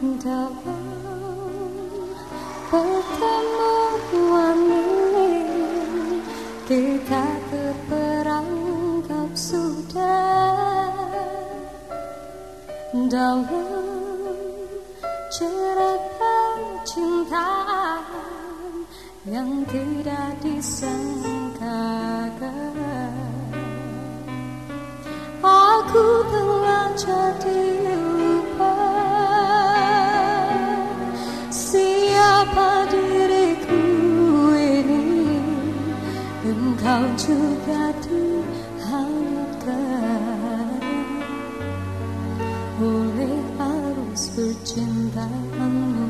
dalam pertemuan ini kita terperangkap sudah dalam cerita cinta yang tidak disangkakan aku telah jadi oleh arus percintaanmu